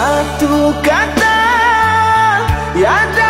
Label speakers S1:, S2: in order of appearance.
S1: Semua akan ku